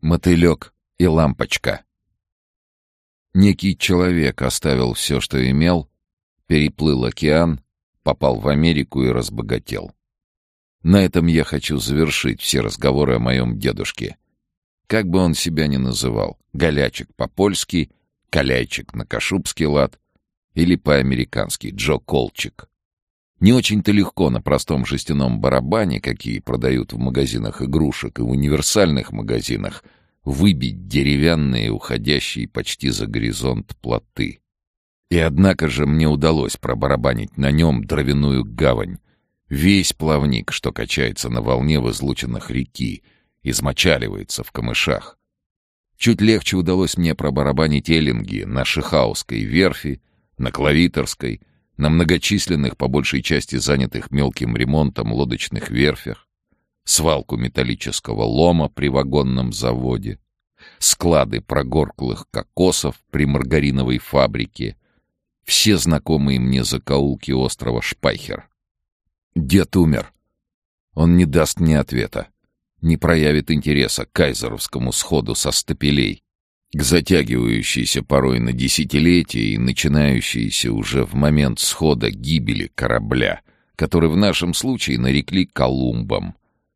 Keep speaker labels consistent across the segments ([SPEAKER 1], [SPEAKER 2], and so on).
[SPEAKER 1] Мотылек и лампочка. Некий человек оставил все, что имел, переплыл океан, попал в Америку и разбогател. На этом я хочу завершить все разговоры о моем дедушке. Как бы он себя ни называл, голячик по-польски, коляйчик на кашубский лад или по-американски Джо Колчик. Не очень-то легко на простом жестяном барабане, какие продают в магазинах игрушек и в универсальных магазинах, выбить деревянные, уходящие почти за горизонт плоты. И однако же мне удалось пробарабанить на нем дровяную гавань, весь плавник, что качается на волне в излучинах реки, измочаливается в камышах. Чуть легче удалось мне пробарабанить эллинги на Шихауской верфи, на Клавиторской, на многочисленных, по большей части занятых мелким ремонтом лодочных верфях, свалку металлического лома при вагонном заводе, склады прогорклых кокосов при маргариновой фабрике, все знакомые мне закоулки острова Шпайхер. Дед умер. Он не даст мне ответа, не проявит интереса к кайзеровскому сходу со стапелей, затягивающейся порой на десятилетия и начинающейся уже в момент схода гибели корабля, который в нашем случае нарекли Колумбом,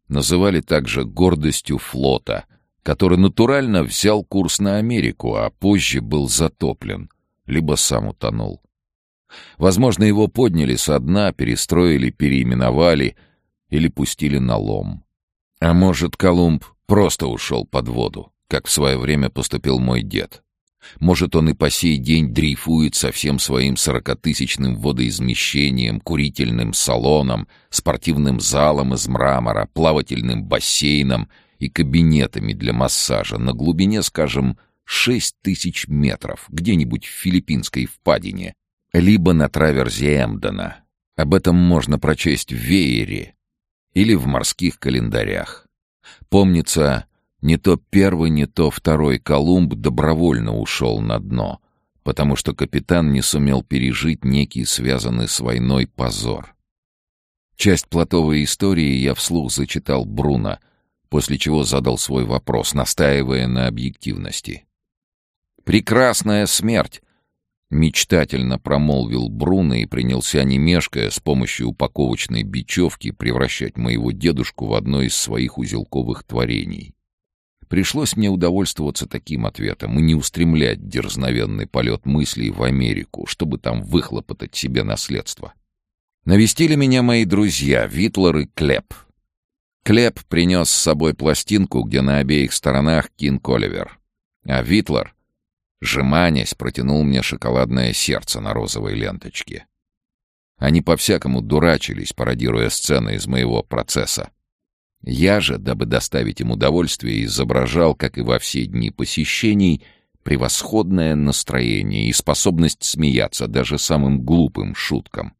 [SPEAKER 1] называли также гордостью флота, который натурально взял курс на Америку, а позже был затоплен, либо сам утонул. Возможно, его подняли со дна, перестроили, переименовали или пустили на лом. А может, Колумб просто ушел под воду как в свое время поступил мой дед. Может, он и по сей день дрейфует со всем своим сорокатысячным водоизмещением, курительным салоном, спортивным залом из мрамора, плавательным бассейном и кабинетами для массажа на глубине, скажем, шесть тысяч метров, где-нибудь в филиппинской впадине, либо на траверзе Эмдена. Об этом можно прочесть в веере или в морских календарях. Помнится, не то первый, не то второй Колумб добровольно ушел на дно, потому что капитан не сумел пережить некий связанный с войной позор. Часть плотовой истории я вслух зачитал Бруно, после чего задал свой вопрос, настаивая на объективности. «Прекрасная смерть!» — мечтательно промолвил Бруно и принялся, не мешкая, с помощью упаковочной бечевки превращать моего дедушку в одно из своих узелковых творений. Пришлось мне удовольствоваться таким ответом и не устремлять дерзновенный полет мыслей в Америку, чтобы там выхлопотать себе наследство. Навестили меня мои друзья Витлар и Клепп. Клепп принес с собой пластинку, где на обеих сторонах Кинг Оливер. А Витлар, жеманясь, протянул мне шоколадное сердце на розовой ленточке. Они по-всякому дурачились, пародируя сцены из моего процесса. Я же, дабы доставить им удовольствие, изображал, как и во все дни посещений, превосходное настроение и способность смеяться даже самым глупым шуткам.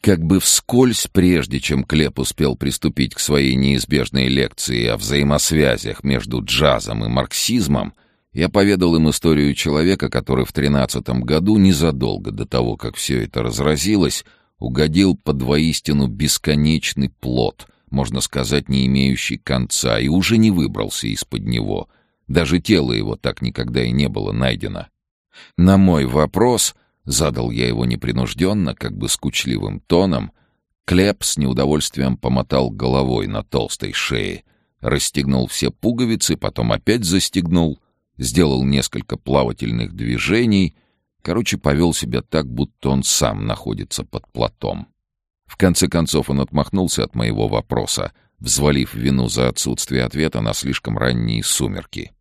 [SPEAKER 1] Как бы вскользь, прежде чем Клеп успел приступить к своей неизбежной лекции о взаимосвязях между джазом и марксизмом, я поведал им историю человека, который в тринадцатом году, незадолго до того, как все это разразилось, угодил под воистину бесконечный плод, можно сказать, не имеющий конца, и уже не выбрался из-под него. Даже тело его так никогда и не было найдено. На мой вопрос, задал я его непринужденно, как бы скучливым тоном, Клеп с неудовольствием помотал головой на толстой шее, расстегнул все пуговицы, потом опять застегнул, сделал несколько плавательных движений, короче, повел себя так, будто он сам находится под платом. В конце концов он отмахнулся от моего вопроса, взвалив вину за отсутствие ответа на слишком ранние сумерки.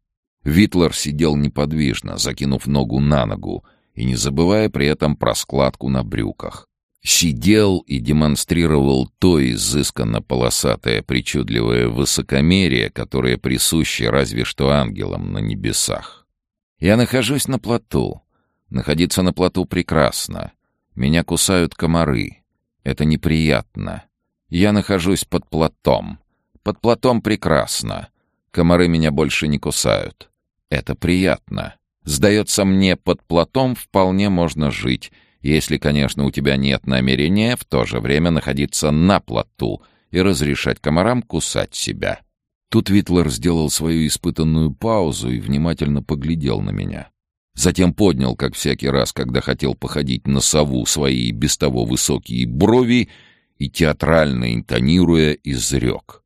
[SPEAKER 1] Витлер сидел неподвижно, закинув ногу на ногу и не забывая при этом про складку на брюках. Сидел и демонстрировал то изысканно полосатое причудливое высокомерие, которое присуще разве что ангелам на небесах. Я нахожусь на плоту. Находиться на плоту прекрасно. Меня кусают комары. Это неприятно. Я нахожусь под платом. Под платом прекрасно. Комары меня больше не кусают. Это приятно. Сдается мне, под платом вполне можно жить, если, конечно, у тебя нет намерения в то же время находиться на плоту и разрешать комарам кусать себя. Тут Витлер сделал свою испытанную паузу и внимательно поглядел на меня. Затем поднял, как всякий раз, когда хотел походить на сову, свои без того высокие брови и, театрально интонируя, изрек.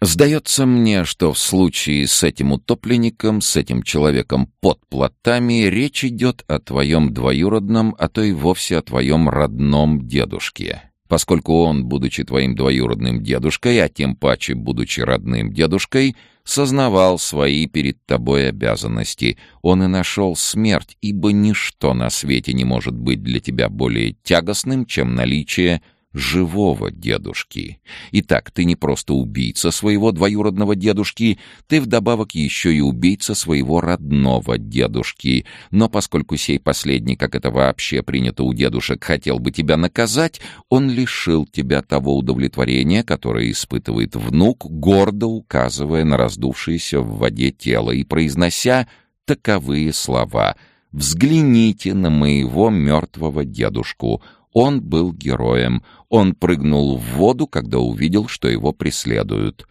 [SPEAKER 1] «Сдается мне, что в случае с этим утопленником, с этим человеком под плотами, речь идет о твоем двоюродном, а то и вовсе о твоем родном дедушке поскольку он, будучи твоим двоюродным дедушкой, а тем паче, будучи родным дедушкой, сознавал свои перед тобой обязанности. Он и нашел смерть, ибо ничто на свете не может быть для тебя более тягостным, чем наличие живого дедушки. Итак, ты не просто убийца своего двоюродного дедушки, ты вдобавок еще и убийца своего родного дедушки. Но поскольку сей последний, как это вообще принято у дедушек, хотел бы тебя наказать, он лишил тебя того удовлетворения, которое испытывает внук, гордо указывая на раздувшееся в воде тело и произнося таковые слова — «Взгляните на моего мертвого дедушку. Он был героем. Он прыгнул в воду, когда увидел, что его преследуют.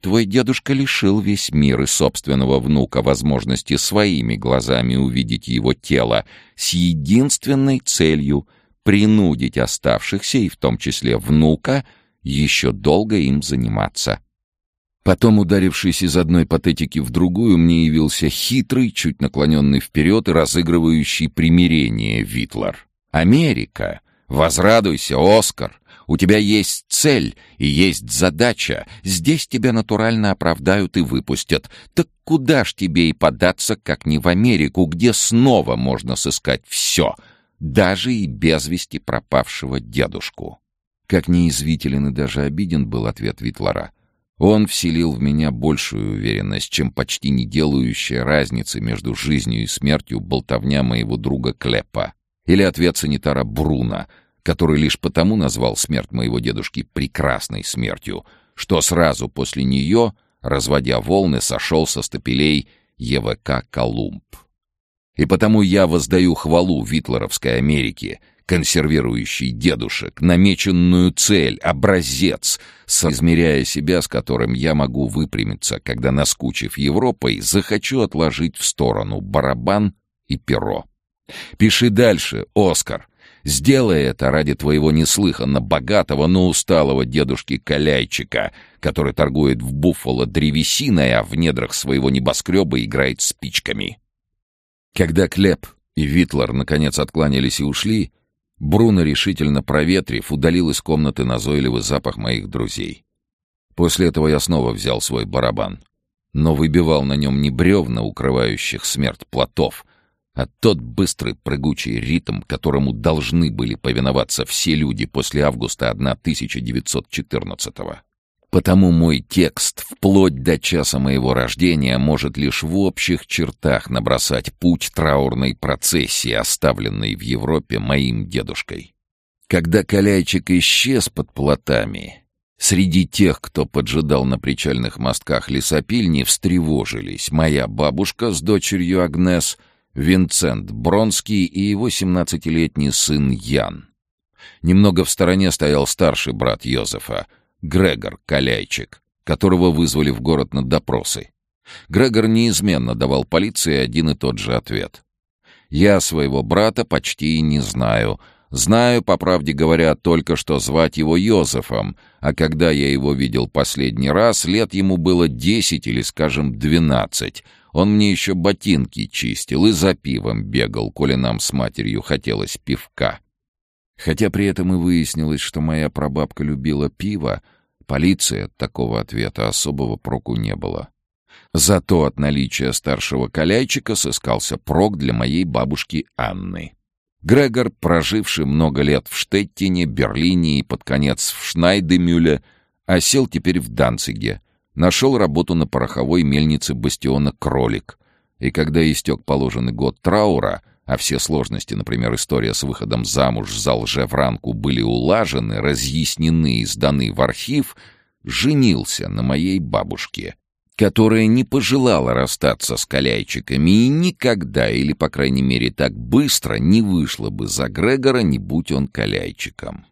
[SPEAKER 1] Твой дедушка лишил весь мир и собственного внука возможности своими глазами увидеть его тело с единственной целью — принудить оставшихся, и в том числе внука, еще долго им заниматься. Потом, ударившись из одной патетики в другую, мне явился хитрый, чуть наклоненный вперед и разыгрывающий примирение Витлар. Америка Возрадуйся, Оскар! У тебя есть цель и есть задача. Здесь тебя натурально оправдают и выпустят. Так куда ж тебе и податься, как не в Америку, где снова можно сыскать все, даже и без вести пропавшего дедушку?» Как неизвителен и даже обиден был ответ Витлора. Он вселил в меня большую уверенность, чем почти не делающая разницы между жизнью и смертью болтовня моего друга Клепа. Или ответ санитара Бруна, который лишь потому назвал смерть моего дедушки прекрасной смертью, что сразу после нее, разводя волны, сошел со стапелей ЕВК «Колумб». И потому я воздаю хвалу Витлеровской Америке, консервирующей дедушек, намеченную цель, образец, соизмеряя себя, с которым я могу выпрямиться, когда, наскучив Европой, захочу отложить в сторону барабан и перо. Пиши дальше, Оскар. Сделай это ради твоего неслыханно богатого, но усталого дедушки Каляйчика, который торгует в Буффало древесиной, а в недрах своего небоскреба играет спичками. Когда Клеп и Витлер наконец откланялись и ушли, Бруно, решительно проветрив, удалил из комнаты назойливый запах моих друзей. После этого я снова взял свой барабан, но выбивал на нем не бревна, укрывающих смерть плотов, а тот быстрый прыгучий ритм, которому должны были повиноваться все люди после августа 1914-го. Потому мой текст, вплоть до часа моего рождения, может лишь в общих чертах набросать путь траурной процессии, оставленной в Европе моим дедушкой. Когда Каляйчик исчез под плотами, среди тех, кто поджидал на причальных мостках лесопильни, встревожились моя бабушка с дочерью Агнес — Винцент Бронский и его семнадцатилетний сын Ян. Немного в стороне стоял старший брат Йозефа, Грегор Каляйчик, которого вызвали в город на допросы. Грегор неизменно давал полиции один и тот же ответ. «Я своего брата почти не знаю. Знаю, по правде говоря, только что звать его Йозефом, а когда я его видел последний раз, лет ему было десять или, скажем, двенадцать, он мне еще ботинки чистил и за пивом бегал, коли нам с матерью хотелось пивка. Хотя при этом и выяснилось, что моя прабабка любила пиво, полиция от такого ответа особого проку не было. Зато от наличия старшего коляйчика сыскался прок для моей бабушки Анны. Грегор, проживший много лет в Штеттине, Берлине и под конец в Шнайдемюле, осел теперь в Данциге, Нашел работу на пороховой мельнице бастиона «Кролик». И когда истек положенный год траура, а все сложности, например, история с выходом замуж за лжевранку были улажены, разъяснены и сданы в архив, женился на моей бабушке, которая не пожелала расстаться с коляйчиками и никогда, или, по крайней мере, так быстро не вышла бы за Грегора, не будь он коляйчиком.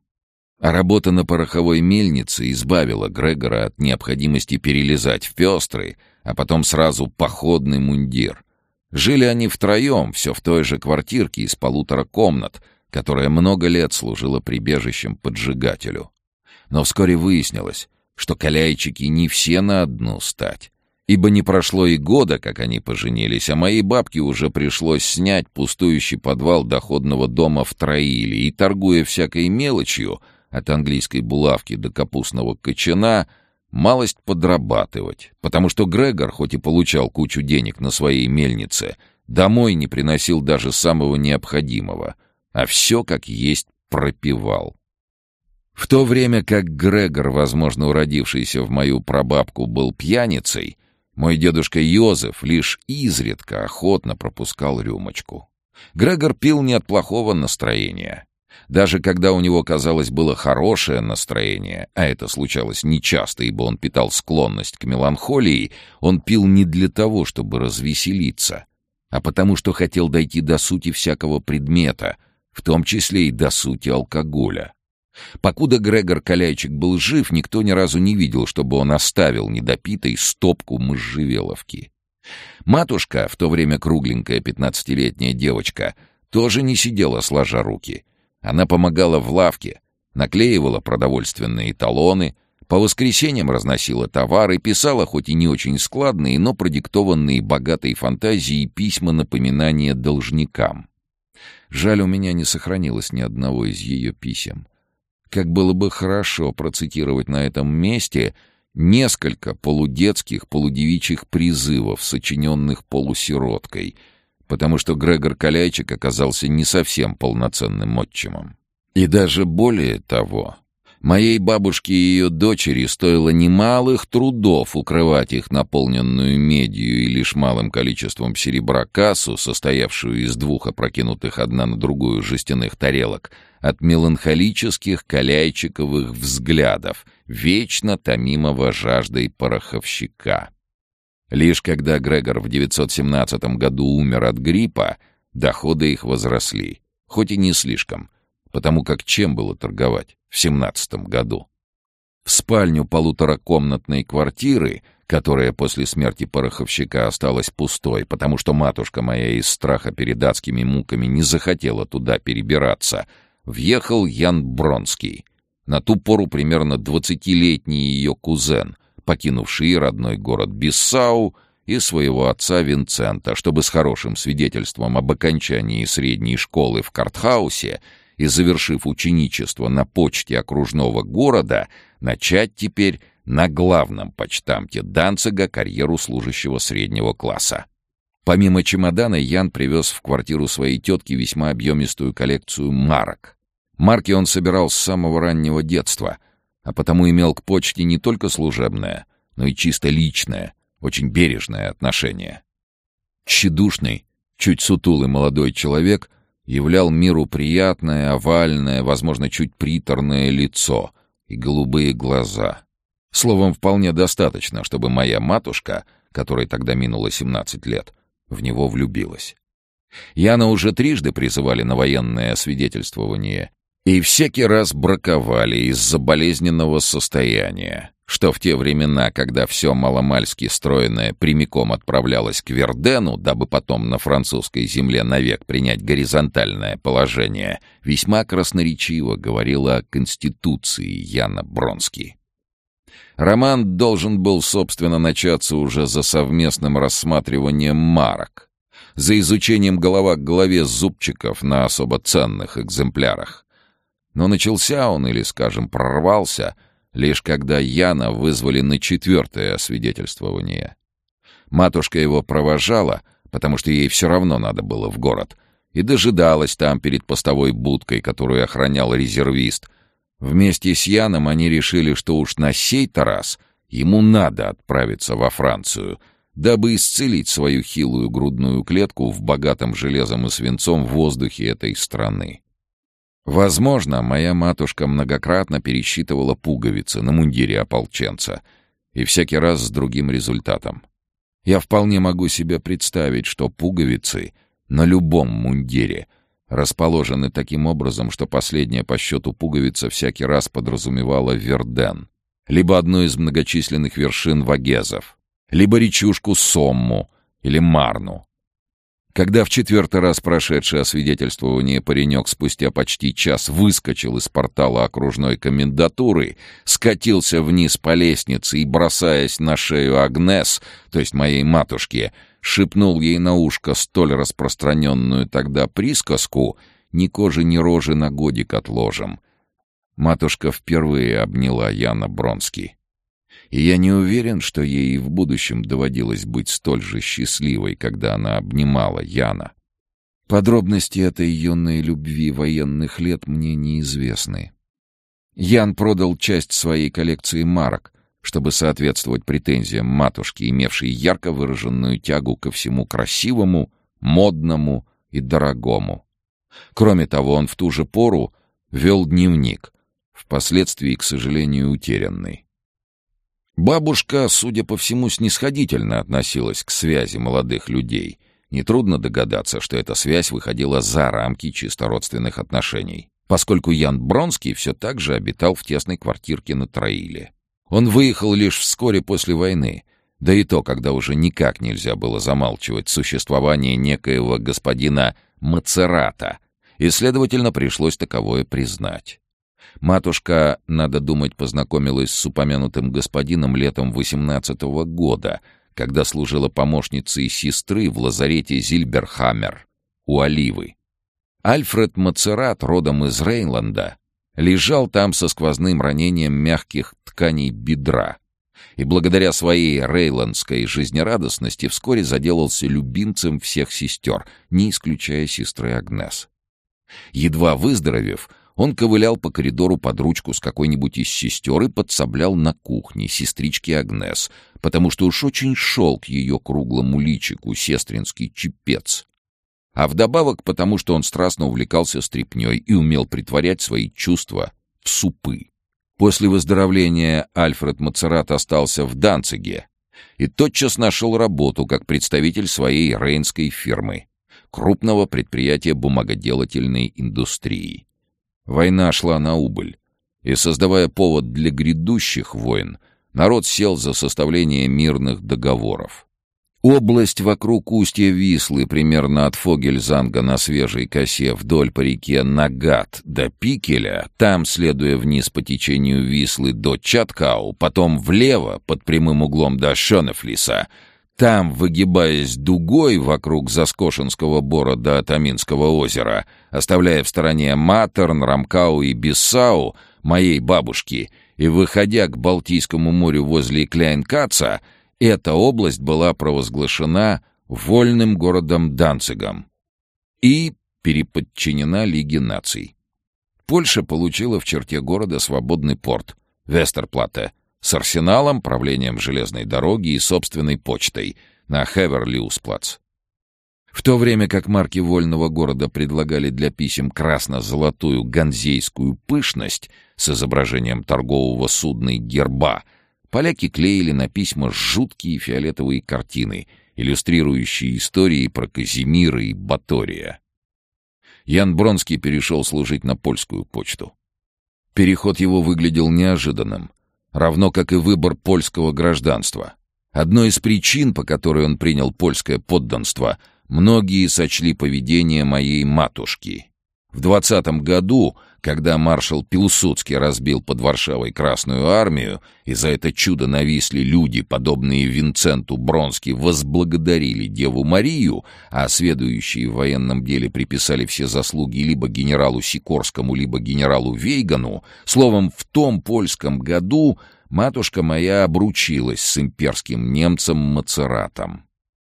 [SPEAKER 1] А работа на пороховой мельнице избавила Грегора от необходимости перелезать в пестрый, а потом сразу походный мундир. Жили они втроем, все в той же квартирке из полутора комнат, которая много лет служила прибежищем поджигателю. Но вскоре выяснилось, что каляйчики не все на одну стать. Ибо не прошло и года, как они поженились, а моей бабке уже пришлось снять пустующий подвал доходного дома в Троиле и, торгуя всякой мелочью, от английской булавки до капустного кочана, малость подрабатывать, потому что Грегор, хоть и получал кучу денег на своей мельнице, домой не приносил даже самого необходимого, а все как есть пропивал. В то время как Грегор, возможно, уродившийся в мою прабабку, был пьяницей, мой дедушка Йозеф лишь изредка охотно пропускал рюмочку. Грегор пил не от плохого настроения. Даже когда у него, казалось, было хорошее настроение, а это случалось нечасто, ибо он питал склонность к меланхолии, он пил не для того, чтобы развеселиться, а потому что хотел дойти до сути всякого предмета, в том числе и до сути алкоголя. Покуда Грегор Каляйчик был жив, никто ни разу не видел, чтобы он оставил недопитой стопку можжевеловки. Матушка, в то время кругленькая пятнадцатилетняя девочка, тоже не сидела сложа руки. Она помогала в лавке, наклеивала продовольственные талоны, по воскресеньям разносила товары, писала хоть и не очень складные, но продиктованные богатой фантазией письма напоминания должникам. Жаль, у меня не сохранилось ни одного из ее писем как было бы хорошо процитировать на этом месте несколько полудетских, полудевичьих призывов, сочиненных полусироткой, потому что Грегор Каляйчик оказался не совсем полноценным отчимом. И даже более того, Моей бабушке и ее дочери стоило немалых трудов укрывать их наполненную медью и лишь малым количеством серебра кассу, состоявшую из двух опрокинутых одна на другую жестяных тарелок, от меланхолических каляйчиковых взглядов, вечно томимого жаждой пороховщика. Лишь когда Грегор в 917 году умер от гриппа, доходы их возросли, хоть и не слишком, потому как чем было торговать в семнадцатом году? В спальню полуторакомнатной квартиры, которая после смерти пороховщика осталась пустой, потому что матушка моя из страха перед адскими муками не захотела туда перебираться, въехал Ян Бронский, на ту пору примерно двадцатилетний ее кузен, покинувший родной город Биссау и своего отца Винцента, чтобы с хорошим свидетельством об окончании средней школы в Картхаусе и, завершив ученичество на почте окружного города, начать теперь на главном почтамте Данцига карьеру служащего среднего класса. Помимо чемодана, Ян привез в квартиру своей тетки весьма объемистую коллекцию марок. Марки он собирал с самого раннего детства, а потому имел к почте не только служебное, но и чисто личное, очень бережное отношение. Тщедушный, чуть сутулый молодой человек являл миру приятное, овальное, возможно, чуть приторное лицо и голубые глаза. Словом, вполне достаточно, чтобы моя матушка, которой тогда минуло 17 лет, в него влюбилась. Яна уже трижды призывали на военное освидетельствование и всякий раз браковали из-за болезненного состояния что в те времена, когда все маломальски стройное прямиком отправлялось к Вердену, дабы потом на французской земле навек принять горизонтальное положение, весьма красноречиво говорила о Конституции Яна Бронский. Роман должен был, собственно, начаться уже за совместным рассматриванием марок, за изучением голова к голове зубчиков на особо ценных экземплярах. Но начался он, или, скажем, прорвался — лишь когда Яна вызвали на четвертое освидетельствование. Матушка его провожала, потому что ей все равно надо было в город, и дожидалась там перед постовой будкой, которую охранял резервист. Вместе с Яном они решили, что уж на сей-то раз ему надо отправиться во Францию, дабы исцелить свою хилую грудную клетку в богатом железом и свинцом воздухе этой страны. Возможно, моя матушка многократно пересчитывала пуговицы на мундире ополченца, и всякий раз с другим результатом. Я вполне могу себе представить, что пуговицы на любом мундире расположены таким образом, что последняя по счету пуговица всякий раз подразумевала Верден, либо одну из многочисленных вершин Вагезов, либо речушку Сомму или Марну. Когда в четвертый раз прошедшее освидетельствование паренек спустя почти час выскочил из портала окружной комендатуры, скатился вниз по лестнице и, бросаясь на шею Агнес, то есть моей матушке, шепнул ей на ушко столь распространенную тогда присказку «Ни кожи, ни рожи на годик отложим». Матушка впервые обняла Яна Бронский. И я не уверен, что ей и в будущем доводилось быть столь же счастливой, когда она обнимала Яна. Подробности этой юной любви военных лет мне неизвестны. Ян продал часть своей коллекции марок, чтобы соответствовать претензиям матушки, имевшей ярко выраженную тягу ко всему красивому, модному и дорогому. Кроме того, он в ту же пору вел дневник, впоследствии, к сожалению, утерянный. Бабушка, судя по всему, снисходительно относилась к связи молодых людей. Нетрудно догадаться, что эта связь выходила за рамки чисто родственных отношений, поскольку Ян Бронский все так же обитал в тесной квартирке на Троиле. Он выехал лишь вскоре после войны, да и то, когда уже никак нельзя было замалчивать существование некоего господина Мацерата, и, следовательно, пришлось таковое признать. Матушка, надо думать, познакомилась с упомянутым господином летом восемнадцатого года, когда служила помощницей сестры в лазарете Зильберхаммер у Оливы. Альфред Мацерат, родом из Рейнланда, лежал там со сквозным ранением мягких тканей бедра и благодаря своей рейландской жизнерадостности вскоре заделался любимцем всех сестер, не исключая сестры Агнес. Едва выздоровев, он ковылял по коридору под ручку с какой-нибудь из сестер и подсоблял на кухне сестрички Агнес, потому что уж очень шел к ее круглому личику сестринский чепец. А вдобавок потому, что он страстно увлекался стряпней и умел притворять свои чувства в супы. После выздоровления Альфред Мацерат остался в Данциге и тотчас нашел работу как представитель своей рейнской фирмы, крупного предприятия бумагоделательной индустрии. Война шла на убыль, и, создавая повод для грядущих войн, народ сел за составление мирных договоров. Область вокруг устья Вислы, примерно от Фогельзанга на свежей косе вдоль по реке Нагат до Пикеля, там, следуя вниз по течению Вислы до Чаткау, потом влево, под прямым углом до Шонефлиса — там, выгибаясь дугой вокруг Заскошенского бора до Таминского озера, оставляя в стороне Матерн, Рамкау и Биссау, моей бабушки, и выходя к Балтийскому морю возле Кляйнкаца, эта область была провозглашена вольным городом Данцигом и переподчинена Лиге наций. Польша получила в черте города свободный порт — Вестерплате — с арсеналом, правлением железной дороги и собственной почтой на Хеверлиусплац. В то время как марки вольного города предлагали для писем красно-золотую ганзейскую пышность с изображением торгового судна и герба, поляки клеили на письма жуткие фиолетовые картины, иллюстрирующие истории про Казимира и Батория. Ян Бронский перешел служить на польскую почту. Переход его выглядел неожиданным — равно как и выбор польского гражданства. Одной из причин, по которой он принял польское подданство, многие сочли поведение моей матушки. В двадцатом году, когда маршал Пилсудский разбил под Варшавой Красную армию, и за это чудо нависли люди, подобные Винценту Бронски, возблагодарили Деву Марию, а следующие в военном деле приписали все заслуги либо генералу Сикорскому, либо генералу Вейгану, словом, в том польском году матушка моя обручилась с имперским немцем Мацератом.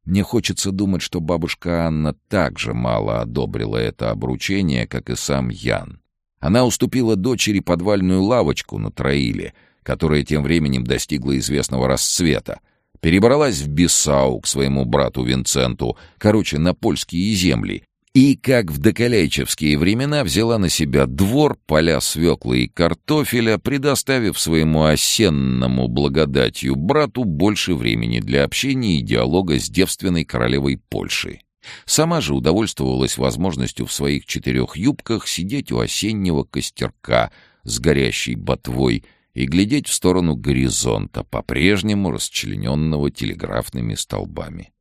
[SPEAKER 1] Мне хочется думать, что бабушка Анна также мало одобрила это обручение, как и сам Ян. Она уступила дочери подвальную лавочку на Троиле, которая тем временем достигла известного расцвета, перебралась в Бисау к своему брату Винценту, короче, на польские земли, и, как в доколейчевские времена, взяла на себя двор, поля свеклы и картофеля, предоставив своему осенному благодатью брату больше времени для общения и диалога с девственной королевой Польши. Сама же удовольствовалась возможностью в своих четырех юбках сидеть у осеннего костерка с горящей ботвой и глядеть в сторону горизонта, по-прежнему расчлененного телеграфными столбами.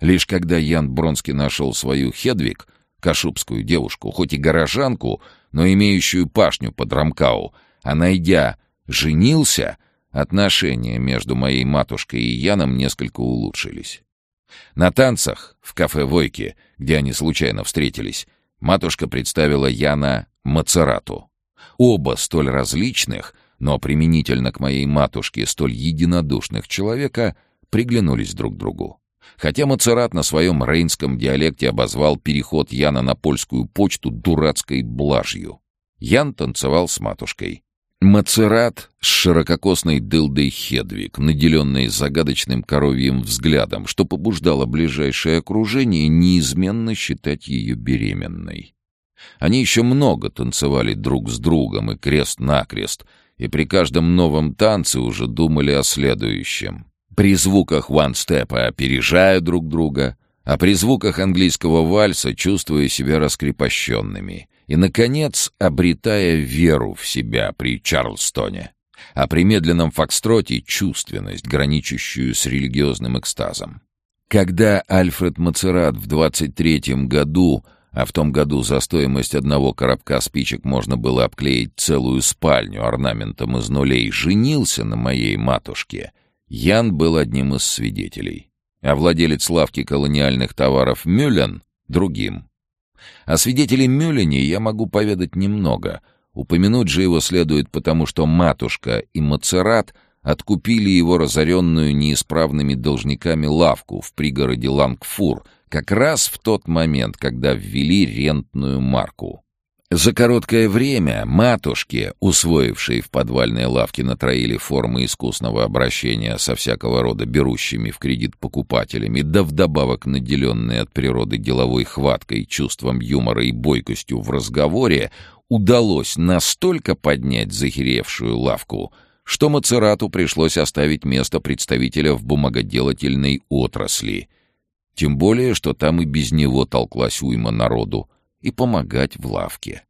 [SPEAKER 1] Лишь когда Ян Бронский нашел свою Хедвиг, кашубскую девушку, хоть и горожанку, но имеющую пашню под Рамкау, а найдя «женился», отношения между моей матушкой и Яном несколько улучшились. На танцах в кафе «Войки», где они случайно встретились, матушка представила Яна Мацерату. Оба столь различных, но применительно к моей матушке столь единодушных человека приглянулись друг другу. Хотя Мацерат на своем рейнском диалекте обозвал переход Яна на польскую почту дурацкой блажью. Ян танцевал с матушкой. Мацерат с ширококосной дылдой Хедвиг, наделенной загадочным коровьим взглядом, что побуждало ближайшее окружение неизменно считать ее беременной. Они еще много танцевали друг с другом и крест-накрест, и при каждом новом танце уже думали о следующем. При звуках ван-степа опережая друг друга, а при звуках английского вальса чувствуя себя раскрепощенными — и, наконец, обретая веру в себя при Чарльстоне, а при медленном фокстроте — чувственность, граничащую с религиозным экстазом. Когда Альфред Мацерат в 23-м году, а в том году за стоимость одного коробка спичек можно было обклеить целую спальню орнаментом из нулей, женился на моей матушке, Ян был одним из свидетелей, а владелец лавки колониальных товаров Мюллен — другим. О свидетеле Мюллине я могу поведать немного. Упомянуть же его следует потому, что матушка и Мацерат откупили его разоренную неисправными должниками лавку в пригороде Лангфур как раз в тот момент, когда ввели рентную марку. За короткое время матушки, усвоившие в подвальной лавке на троиле формы искусного обращения со всякого рода берущими в кредит покупателями, да вдобавок наделенные от природы деловой хваткой, чувством юмора и бойкостью в разговоре, удалось настолько поднять захеревшую лавку, что Мацерату пришлось оставить место представителя в бумагоделательной отрасли. Тем более, что там и без него толклась уйма народу, и помогать в лавке.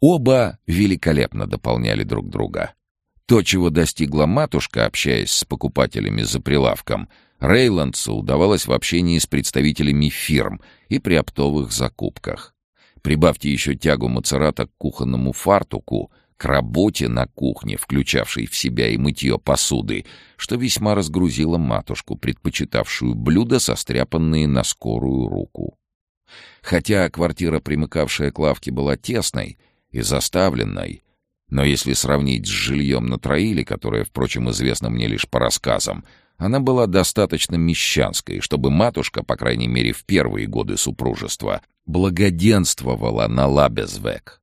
[SPEAKER 1] Оба великолепно дополняли друг друга. То, чего достигла матушка, общаясь с покупателями за прилавком, Рейландсу удавалось в общении с представителями фирм и при оптовых закупках. Прибавьте еще тягу Мацерата к кухонному фартуку, к работе на кухне, включавшей в себя и мытье посуды, что весьма разгрузило матушку, предпочитавшую блюда, состряпанные на скорую руку. Хотя квартира, примыкавшая к лавке, была тесной и заставленной, но если сравнить с жильем на Троиле, которое, впрочем, известно мне лишь по рассказам, она была достаточно мещанской, чтобы матушка, по крайней мере в первые годы супружества, благоденствовала на Лабезвек.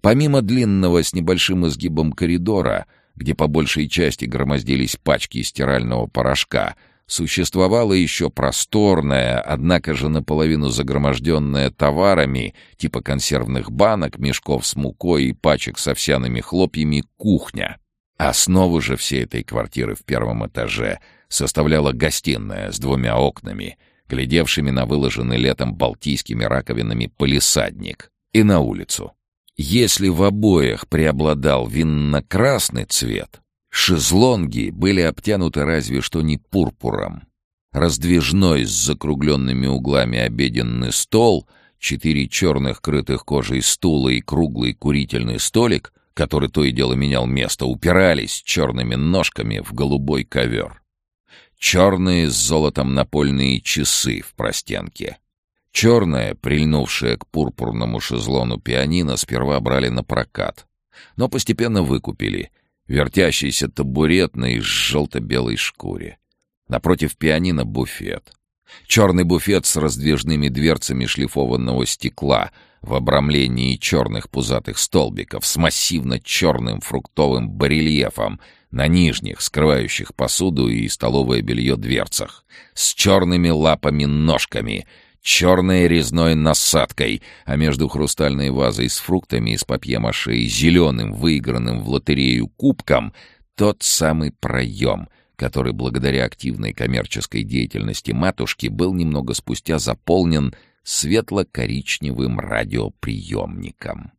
[SPEAKER 1] Помимо длинного с небольшим изгибом коридора, где по большей части громоздились пачки стирального порошка — Существовала еще просторная, однако же наполовину загроможденная товарами, типа консервных банок, мешков с мукой и пачек с овсяными хлопьями, кухня. Основу же всей этой квартиры в первом этаже составляла гостиная с двумя окнами, глядевшими на выложенный летом балтийскими раковинами полисадник, и на улицу. Если в обоих преобладал винно-красный цвет, Шезлонги были обтянуты разве что не пурпуром. Раздвижной с закругленными углами обеденный стол, четыре черных крытых кожей стула и круглый курительный столик, который то и дело менял место, упирались черными ножками в голубой ковер. Черные с золотом напольные часы в простенке. Черное, прильнувшее к пурпурному шезлону пианино, сперва брали на прокат, но постепенно выкупили — вертящийся табурет на из желто-белой шкуре. Напротив пианино буфет. Черный буфет с раздвижными дверцами шлифованного стекла в обрамлении черных пузатых столбиков с массивно черным фруктовым барельефом на нижних, скрывающих посуду и столовое белье дверцах, с черными лапами-ножками — черной резной насадкой, а между хрустальной вазой с фруктами из папье-маше и зеленым, выигранным в лотерею кубком, тот самый проем, который благодаря активной коммерческой деятельности матушки был немного спустя заполнен светло-коричневым радиоприемником.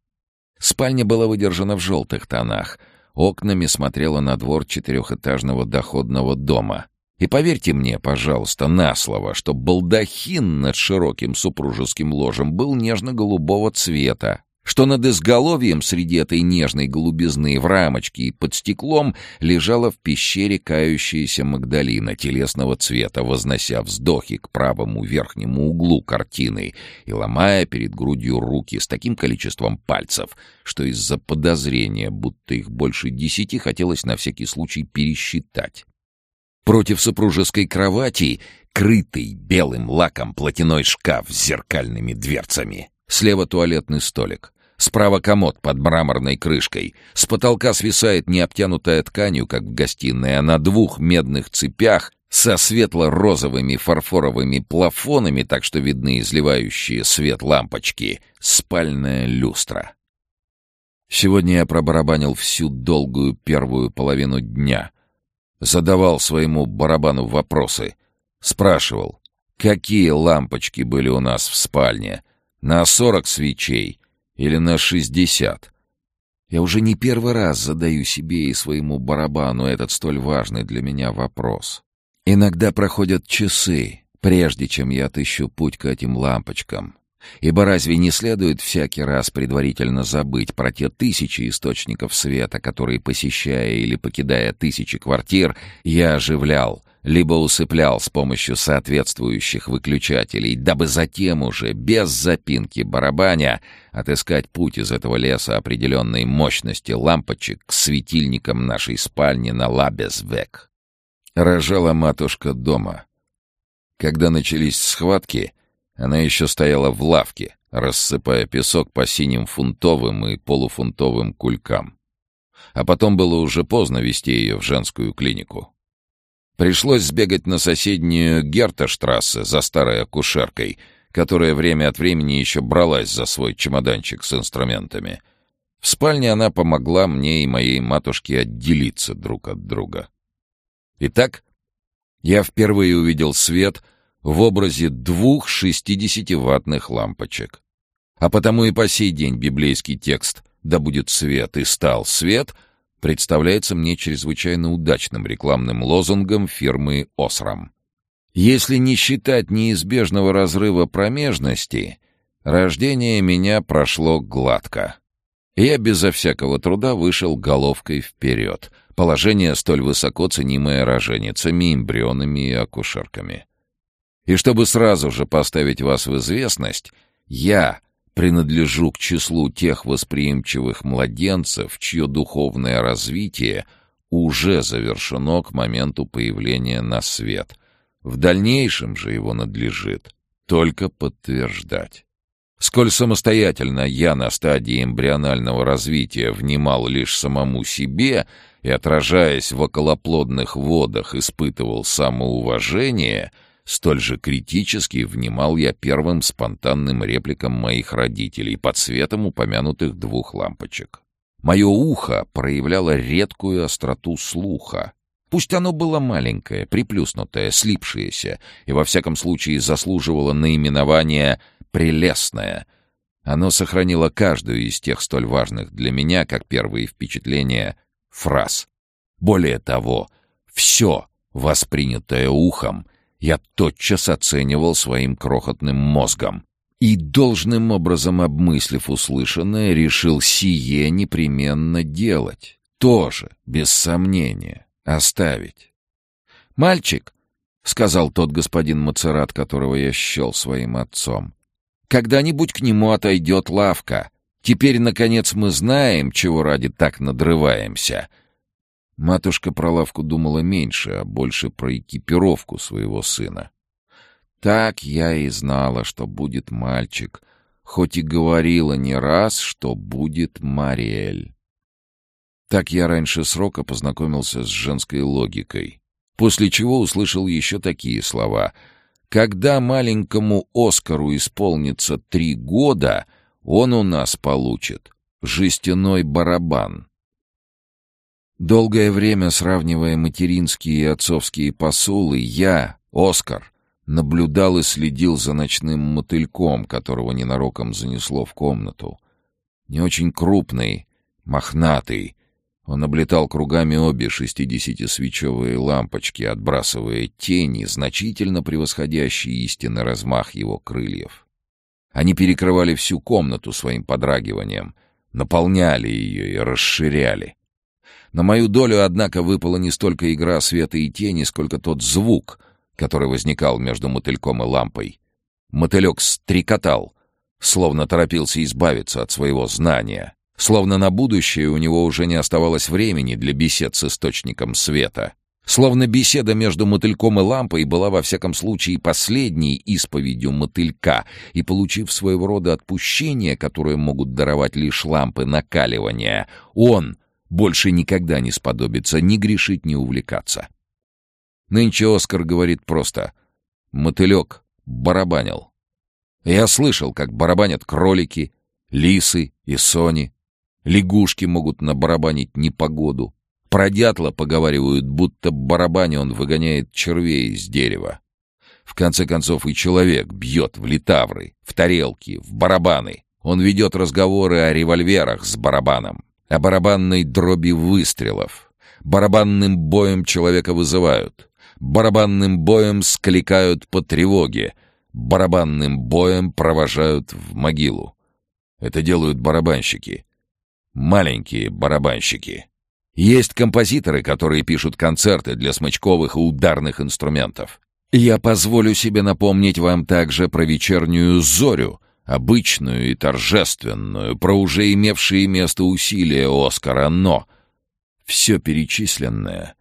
[SPEAKER 1] Спальня была выдержана в желтых тонах, окнами смотрела на двор четырехэтажного доходного дома. И поверьте мне, пожалуйста, на слово, что балдахин над широким супружеским ложем был нежно-голубого цвета, что над изголовьем среди этой нежной голубизны в рамочке и под стеклом лежала в пещере кающаяся Магдалина телесного цвета, вознося вздохи к правому верхнему углу картины и ломая перед грудью руки с таким количеством пальцев, что из-за подозрения, будто их больше десяти, хотелось на всякий случай пересчитать. Против супружеской кровати крытый белым лаком платяной шкаф с зеркальными дверцами. Слева туалетный столик. Справа комод под мраморной крышкой. С потолка свисает необтянутая тканью, как в гостиной, а на двух медных цепях со светло-розовыми фарфоровыми плафонами, так что видны изливающие свет лампочки, спальная люстра. Сегодня я пробарабанил всю долгую первую половину дня. Задавал своему барабану вопросы. Спрашивал, какие лампочки были у нас в спальне. На сорок свечей или на шестьдесят? Я уже не первый раз задаю себе и своему барабану этот столь важный для меня вопрос. Иногда проходят часы, прежде чем я отыщу путь к этим лампочкам. Ибо разве не следует всякий раз предварительно забыть про те тысячи источников света, которые, посещая или покидая тысячи квартир, я оживлял, либо усыплял с помощью соответствующих выключателей, дабы затем уже, без запинки барабаня, отыскать путь из этого леса определенной мощности лампочек к светильникам нашей спальни на Лабезвек. Рожала матушка дома. Когда начались схватки, она еще стояла в лавке, рассыпая песок по синим фунтовым и полуфунтовым кулькам. А потом было уже поздно вести ее в женскую клинику. Пришлось сбегать на соседнюю Герташтрассе за старой акушеркой, которая время от времени еще бралась за свой чемоданчик с инструментами. В спальне она помогла мне и моей матушке отделиться друг от друга. Итак, я впервые увидел свет в образе двух шестидесятиваттных лампочек. А потому и по сей день библейский текст «Да будет свет» и «Стал свет» — представляется мне чрезвычайно удачным рекламным лозунгом фирмы «Осрам». Если не считать неизбежного разрыва промежности, рождение меня прошло гладко. Я безо всякого труда вышел головкой вперед. Положение столь высоко ценимое роженицами, эмбрионами и акушерками. И чтобы сразу же поставить вас в известность, я принадлежу к числу тех восприимчивых младенцев, чье духовное развитие уже завершено к моменту появления на свет. В дальнейшем же его надлежит только подтверждать. Сколь самостоятельно я на стадии эмбрионального развития внимал лишь самому себе и, отражаясь в околоплодных водах, испытывал самоуважение — Столь же критически внимал я первым спонтанным репликам моих родителей под светом упомянутых двух лампочек. Мое ухо проявляло редкую остроту слуха. Пусть оно было маленькое, приплюснутое, слипшееся, и во всяком случае заслуживало наименования «прелестное», оно сохранило каждую из тех столь важных для меня, как первые впечатления, фраз. Более того, все, воспринятое ухом, я тотчас оценивал своим крохотным мозгом и, должным образом обмыслив услышанное, решил сие непременно делать. Тоже, без сомнения, оставить. «Мальчик», — сказал тот господин Мацерат, которого я счел своим отцом, — «когда-нибудь к нему отойдет лавка. Теперь, наконец, мы знаем, чего ради так надрываемся». Матушка про лавку думала меньше, а больше про экипировку своего сына. Так я и знала, что будет мальчик, хоть и говорила не раз, что будет Мариэль. Так я раньше срока познакомился с женской логикой, после чего услышал еще такие слова. «Когда маленькому Оскару исполнится три года, он у нас получит жестяной барабан». Долгое время, сравнивая материнские и отцовские посулы, я, Оскар, наблюдал и следил за ночным мотыльком, которого ненароком занесло в комнату. Не очень крупный, мохнатый. Он облетал кругами обе шестидесятисвечевые лампочки, отбрасывая тени, значительно превосходящие истинный размах его крыльев. Они перекрывали всю комнату своим подрагиванием, наполняли ее и расширяли. На мою долю, однако, выпала не столько игра света и тени, сколько тот звук, который возникал между мотыльком и лампой. Мотылек стрекотал, словно торопился избавиться от своего знания, словно на будущее у него уже не оставалось времени для бесед с источником света. Словно беседа между мотыльком и лампой была во всяком случае последней исповедью мотылька, и, получив своего рода отпущение, которое могут даровать лишь лампы накаливания, он больше никогда не сподобится ни грешить, ни увлекаться. Нынче Оскар говорит просто «мотылек барабанил». Я слышал, как барабанят кролики, лисы и сони. Лягушки могут набарабанить непогоду. Про дятла поговаривают, будто барабане он выгоняет червей из дерева. В конце концов и человек бьет в литавры, в тарелки, в барабаны. Он ведет разговоры о револьверах с барабаном, о барабанной дроби выстрелов. Барабанным боем человека вызывают. Барабанным боем скликают по тревоге. Барабанным боем провожают в могилу. Это делают барабанщики. Маленькие барабанщики. Есть композиторы, которые пишут концерты для смычковых и ударных инструментов. Я позволю себе напомнить вам также про вечернюю зорю, обычную и торжественную, про уже имевшие место усилия Оскара, но все перечисленное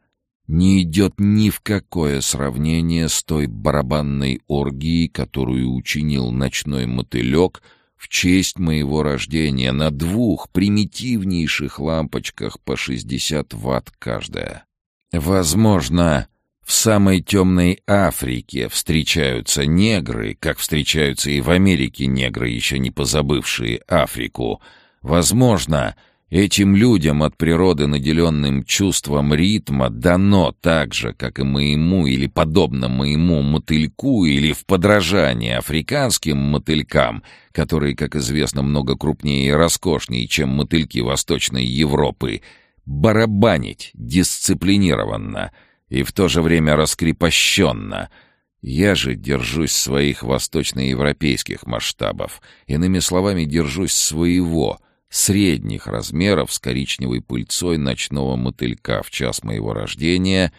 [SPEAKER 1] не идет ни в какое сравнение с той барабанной оргией, которую учинил ночной мотылек — в честь моего рождения на двух примитивнейших лампочках по 60 ватт каждая. Возможно, в самой темной Африке встречаются негры, как встречаются и в Америке негры, еще не позабывшие Африку. Возможно, Этим людям от природы, наделенным чувством ритма, дано так же, как и моему или подобно моему мотыльку или в подражание африканским мотылькам, которые, как известно, много крупнее и роскошнее, чем мотыльки Восточной Европы, барабанить дисциплинированно и в то же время раскрепощенно — я же держусь своих восточноевропейских масштабов, иными словами, держусь своего — средних размеров с коричневой пыльцой ночного мотылька в час моего рождения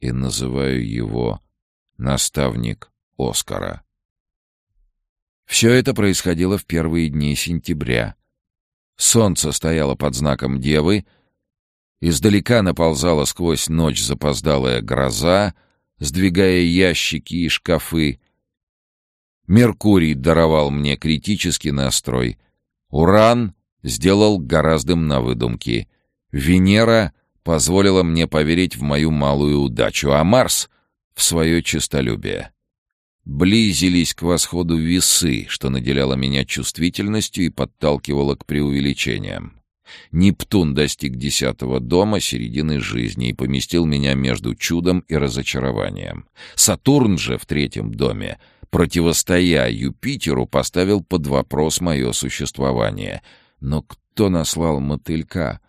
[SPEAKER 1] и называю его «наставник Оскара». Все это происходило в первые дни сентября. Солнце стояло под знаком Девы, издалека наползала сквозь ночь запоздалая гроза, сдвигая ящики и шкафы. Меркурий даровал мне критический настрой. Уран сделал гораздо на выдумки. Венера позволила мне поверить в мою малую удачу, а Марс — в свое честолюбие. Близились к восходу весы, что наделяло меня чувствительностью и подталкивало к преувеличениям. Нептун достиг десятого дома середины жизни и поместил меня между чудом и разочарованием. Сатурн же в третьем доме, противостоя Юпитеру, поставил под вопрос мое существование — но кто наслал мотылька?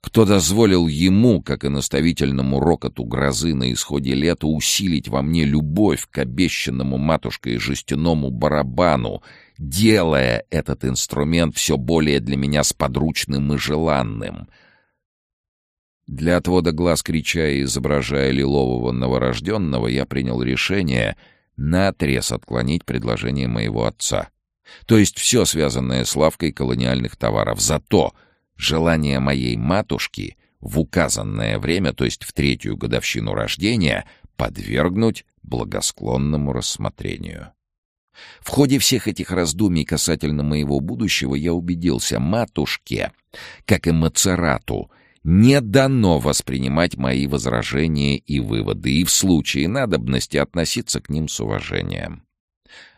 [SPEAKER 1] Кто дозволил ему, как и наставительному рокоту грозы на исходе лета, усилить во мне любовь к обещанному матушкой жестяному барабану, делая этот инструмент все более для меня сподручным и желанным? Для отвода глаз крича и изображая лилового новорожденного, я принял решение наотрез отклонить предложение моего отца — то есть все связанное с лавкой колониальных товаров. Зато желание моей матушки в указанное время, то есть в третью годовщину рождения, подвергнуть благосклонному рассмотрению. В ходе всех этих раздумий касательно моего будущего я убедился, матушке, как и Мацерату, не дано воспринимать мои возражения и выводы, и в случае надобности относиться к ним с уважением.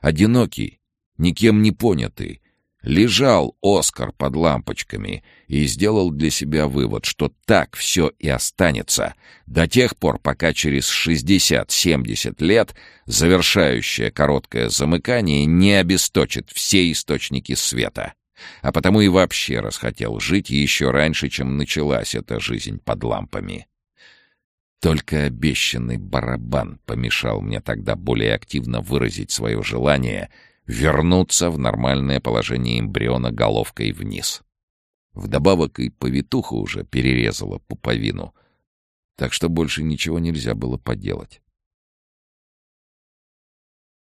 [SPEAKER 1] Одинокий, никем не понятый, Лежал Оскар под лампочками и сделал для себя вывод, что так все и останется до тех пор, пока через 60-70 лет завершающее короткое замыкание не обесточит все источники света. А потому и вообще расхотел жить еще раньше, чем началась эта жизнь под лампами. Только обещанный барабан помешал мне тогда более активно выразить свое желание — вернуться в нормальное положение эмбриона головкой вниз. Вдобавок и повитуха уже перерезала пуповину, так что больше ничего нельзя было поделать.